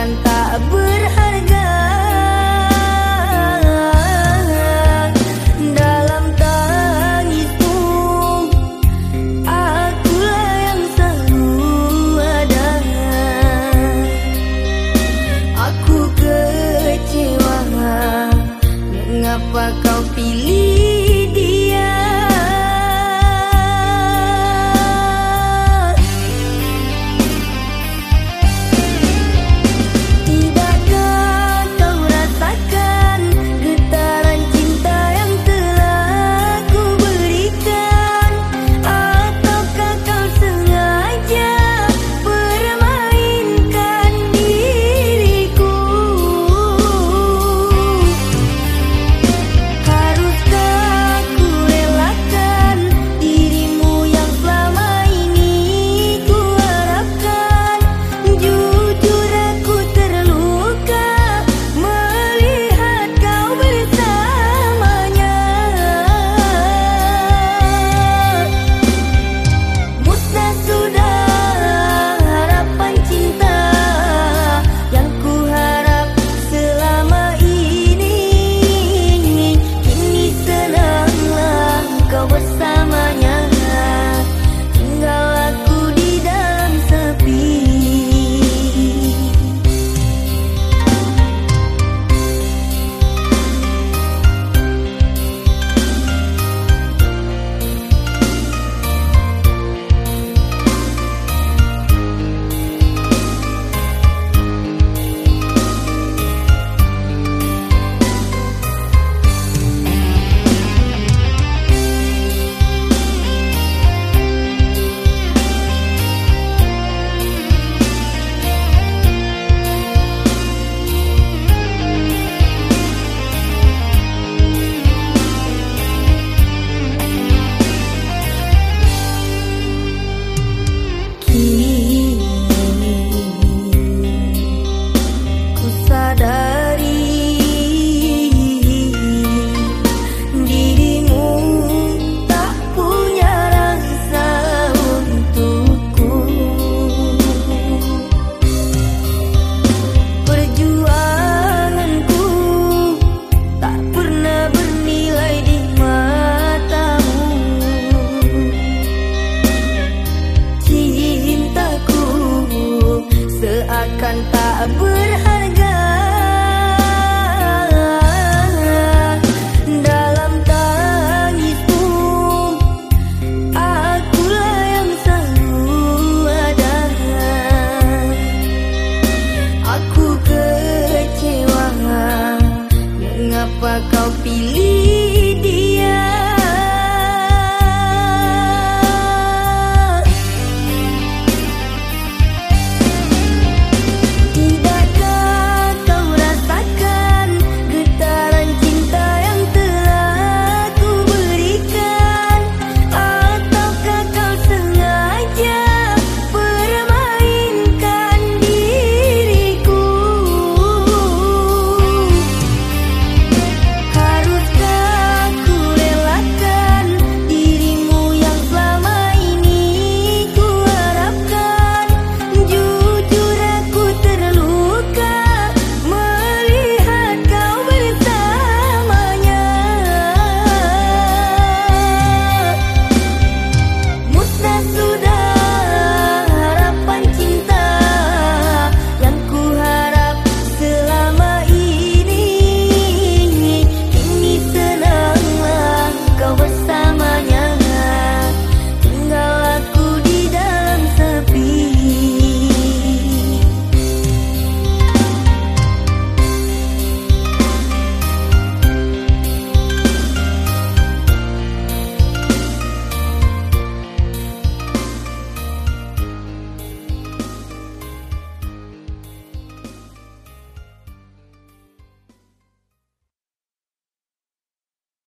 kanta abun 挂高比例。